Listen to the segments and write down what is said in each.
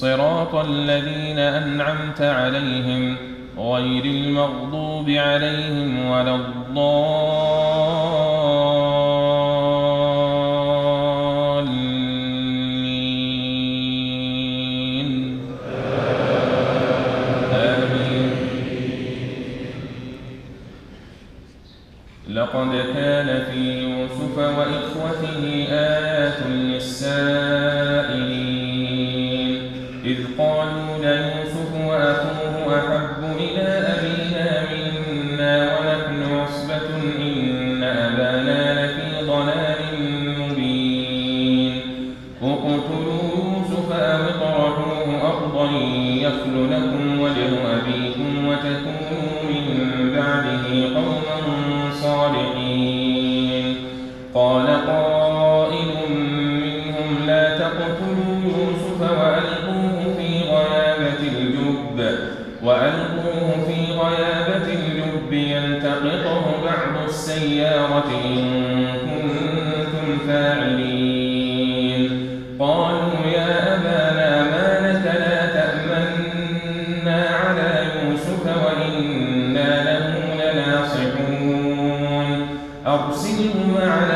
صراط الذين أنعمت عليهم غير المغضوب عليهم ولا الضالين. آمين. لقد كان في يوسف وإخوته آيات للسائلين. وألقوه في غيابة الجب يلتقطه بعض السيارة إن كنتم فاعلين. قالوا يا أبانا ما لك لا تأمنا على يوسف وإنا له لناصحون. أرسله معنا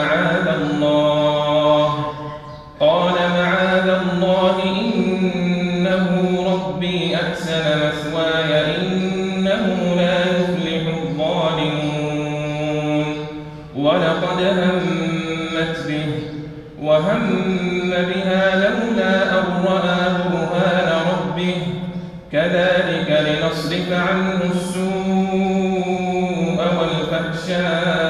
معاذ الله. قال معاذ الله إنه ربي أحسن مثواي إنه لا يفلح الظالمون. ولقد همت به وهم بها لولا أن رأى برهان ربه. كذلك لنصرف عنه السوء والفحشاء.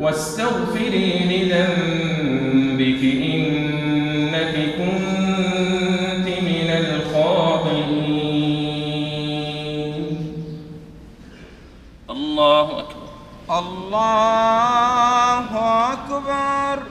واستغفري لذنبك إنك كنت من الخاطئين. الله أكبر. الله أكبر.